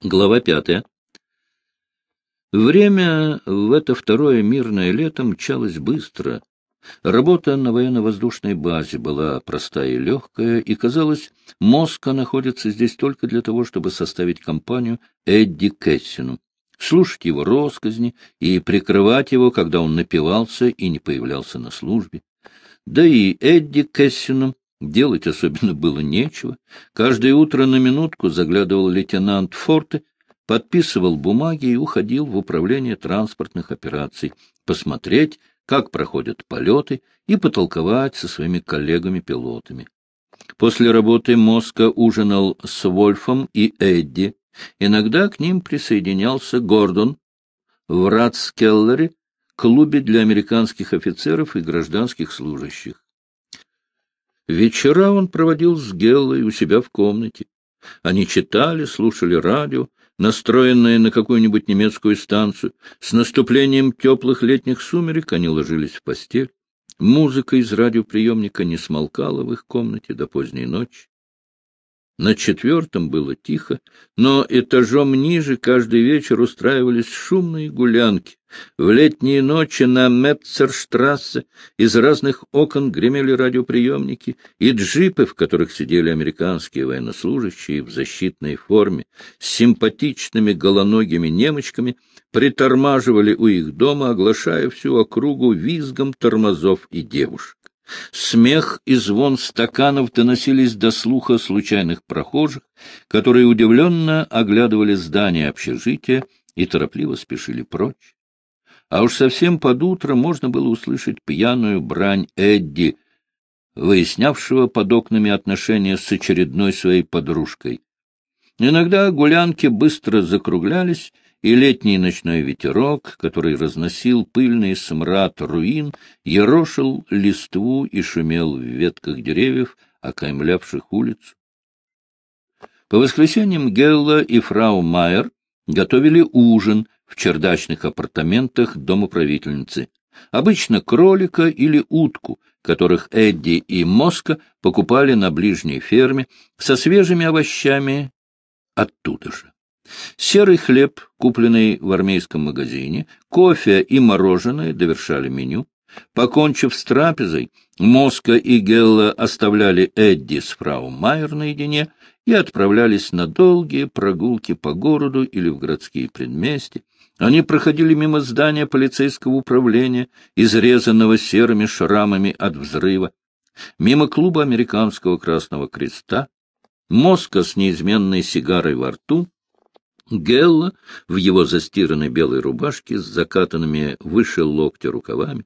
Глава пятая. Время в это второе мирное лето мчалось быстро. Работа на военно-воздушной базе была простая и легкая, и, казалось, Моска находится здесь только для того, чтобы составить компанию Эдди Кэссину, слушать его росказни и прикрывать его, когда он напивался и не появлялся на службе. Да и Эдди Кэссину Делать особенно было нечего. Каждое утро на минутку заглядывал лейтенант Форте, подписывал бумаги и уходил в управление транспортных операций, посмотреть, как проходят полеты, и потолковать со своими коллегами-пилотами. После работы Моска ужинал с Вольфом и Эдди. Иногда к ним присоединялся Гордон в Ратскеллере, клубе для американских офицеров и гражданских служащих. Вечера он проводил с Геллой у себя в комнате. Они читали, слушали радио, настроенное на какую-нибудь немецкую станцию. С наступлением теплых летних сумерек они ложились в постель. Музыка из радиоприемника не смолкала в их комнате до поздней ночи. На четвертом было тихо, но этажом ниже каждый вечер устраивались шумные гулянки. В летние ночи на Метцерштрассе из разных окон гремели радиоприемники и джипы, в которых сидели американские военнослужащие в защитной форме, с симпатичными голоногими немочками, притормаживали у их дома, оглашая всю округу визгом тормозов и девушек. Смех и звон стаканов доносились до слуха случайных прохожих, которые удивленно оглядывали здание общежития и торопливо спешили прочь. А уж совсем под утро можно было услышать пьяную брань Эдди, выяснявшего под окнами отношения с очередной своей подружкой. Иногда гулянки быстро закруглялись, и летний ночной ветерок, который разносил пыльный смрад руин, ерошил листву и шумел в ветках деревьев, окаймлявших улицу. По воскресеньям Гелла и фрау Майер готовили ужин в чердачных апартаментах домоправительницы. Обычно кролика или утку, которых Эдди и Моска покупали на ближней ферме со свежими овощами оттуда же. Серый хлеб, купленный в армейском магазине, кофе и мороженое довершали меню. Покончив с трапезой, Моска и Гелла оставляли Эдди с фрау Майер наедине и отправлялись на долгие прогулки по городу или в городские предместья. Они проходили мимо здания полицейского управления, изрезанного серыми шрамами от взрыва, мимо клуба американского Красного Креста, Моска с неизменной сигарой во рту, Гелла в его застиранной белой рубашке с закатанными выше локтя рукавами.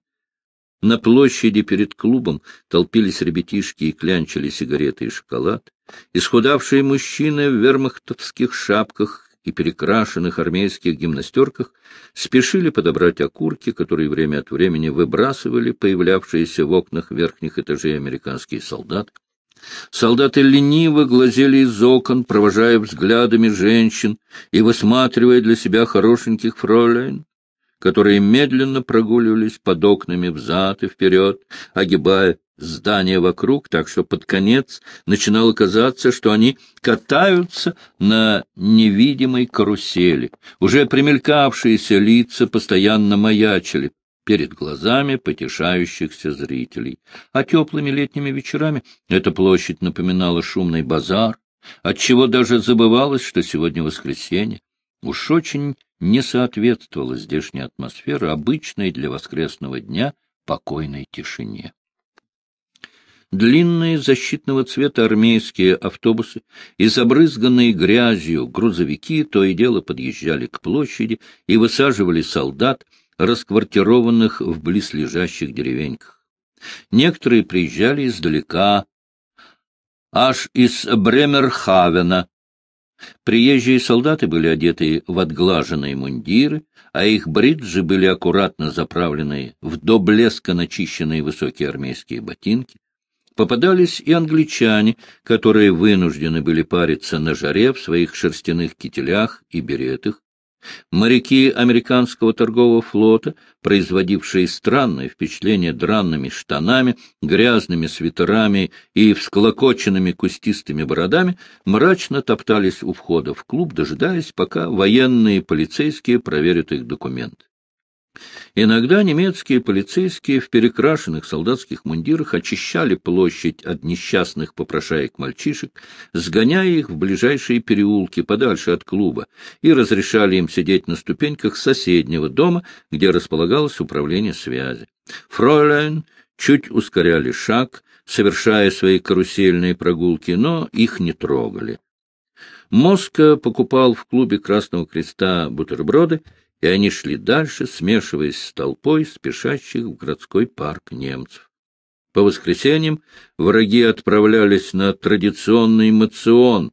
На площади перед клубом толпились ребятишки и клянчили сигареты и шоколад. Исхудавшие мужчины в вермахтовских шапках и перекрашенных армейских гимнастерках спешили подобрать окурки, которые время от времени выбрасывали появлявшиеся в окнах верхних этажей американские солдаты. Солдаты лениво глазели из окон, провожая взглядами женщин и высматривая для себя хорошеньких фроляйн, которые медленно прогуливались под окнами взад и вперед, огибая здания вокруг, так что под конец начинало казаться, что они катаются на невидимой карусели. Уже примелькавшиеся лица постоянно маячили перед глазами потешающихся зрителей. А теплыми летними вечерами эта площадь напоминала шумный базар, отчего даже забывалось, что сегодня воскресенье. Уж очень не соответствовала здешняя атмосфера обычной для воскресного дня покойной тишине. Длинные защитного цвета армейские автобусы и забрызганные грязью грузовики то и дело подъезжали к площади и высаживали солдат, расквартированных в близлежащих деревеньках. Некоторые приезжали издалека, аж из Бремерхавена. Приезжие солдаты были одеты в отглаженные мундиры, а их бриджи были аккуратно заправлены в до блеска начищенные высокие армейские ботинки. Попадались и англичане, которые вынуждены были париться на жаре в своих шерстяных кителях и беретах. Моряки американского торгового флота, производившие странное впечатление дранными штанами, грязными свитерами и всклокоченными кустистыми бородами, мрачно топтались у входа в клуб, дожидаясь, пока военные полицейские проверят их документы. Иногда немецкие полицейские в перекрашенных солдатских мундирах очищали площадь от несчастных попрошаек-мальчишек, сгоняя их в ближайшие переулки подальше от клуба, и разрешали им сидеть на ступеньках соседнего дома, где располагалось управление связи. Фройляйн чуть ускоряли шаг, совершая свои карусельные прогулки, но их не трогали. Моска покупал в клубе Красного Креста бутерброды и они шли дальше, смешиваясь с толпой спешащих в городской парк немцев. По воскресеньям враги отправлялись на традиционный мацион.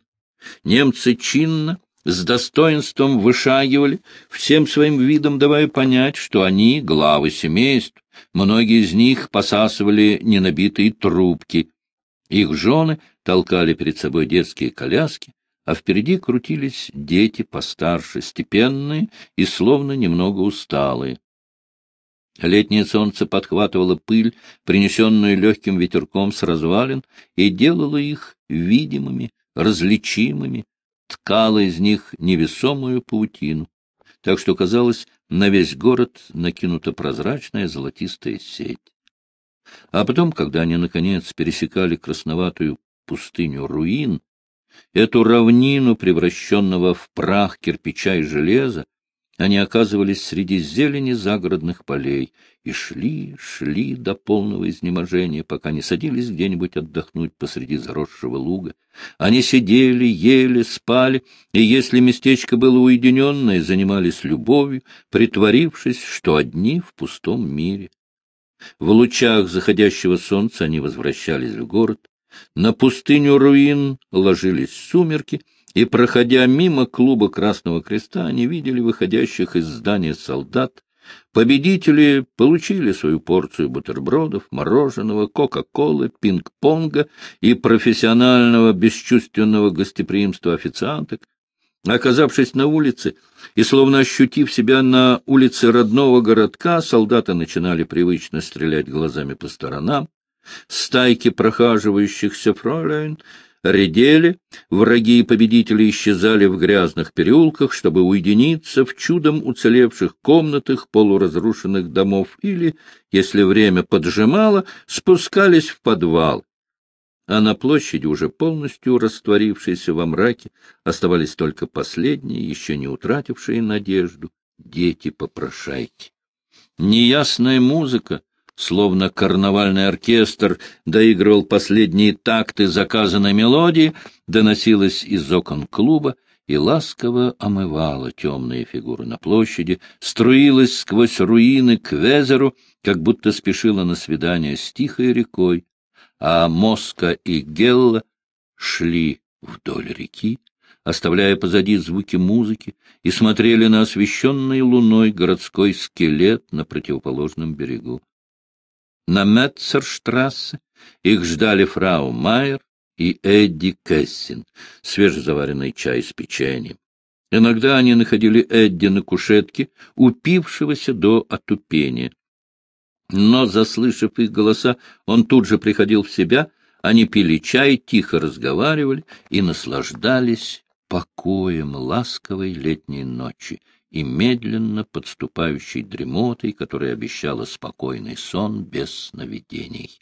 Немцы чинно, с достоинством вышагивали, всем своим видом давая понять, что они — главы семейств. Многие из них посасывали ненабитые трубки. Их жены толкали перед собой детские коляски, а впереди крутились дети постарше, степенные и словно немного усталые. Летнее солнце подхватывало пыль, принесенную легким ветерком с развалин, и делало их видимыми, различимыми, ткало из них невесомую паутину, так что, казалось, на весь город накинута прозрачная золотистая сеть. А потом, когда они, наконец, пересекали красноватую пустыню руин, Эту равнину, превращенного в прах кирпича и железа, они оказывались среди зелени загородных полей и шли, шли до полного изнеможения, пока не садились где-нибудь отдохнуть посреди заросшего луга. Они сидели, ели, спали, и если местечко было уединенное, занимались любовью, притворившись, что одни в пустом мире. В лучах заходящего солнца они возвращались в город, на пустыню руин ложились сумерки, и, проходя мимо клуба Красного Креста, они видели выходящих из здания солдат. Победители получили свою порцию бутербродов, мороженого, кока-колы, пинг-понга и профессионального бесчувственного гостеприимства официанток. Оказавшись на улице и словно ощутив себя на улице родного городка, солдаты начинали привычно стрелять глазами по сторонам. Стайки прохаживающихся фройлен редели, враги и победители исчезали в грязных переулках, чтобы уединиться в чудом уцелевших комнатах полуразрушенных домов или, если время поджимало, спускались в подвал. А на площади, уже полностью растворившейся во мраке, оставались только последние, еще не утратившие надежду, дети-попрошайки. Неясная музыка словно карнавальный оркестр доигрывал последние такты заказанной мелодии, доносилась из окон клуба и ласково омывала темные фигуры на площади, струилась сквозь руины к Везеру, как будто спешила на свидание с тихой рекой, а Моска и Гелла шли вдоль реки, оставляя позади звуки музыки, и смотрели на освещенный луной городской скелет на противоположном берегу. На Метцерштрассе их ждали фрау Майер и Эдди Кессин, свежезаваренный чай с печеньем. Иногда они находили Эдди на кушетке, упившегося до отупения. Но, заслышав их голоса, он тут же приходил в себя, они пили чай, тихо разговаривали и наслаждались покоем ласковой летней ночи, и медленно подступающей дремотой, которая обещала спокойный сон без сновидений.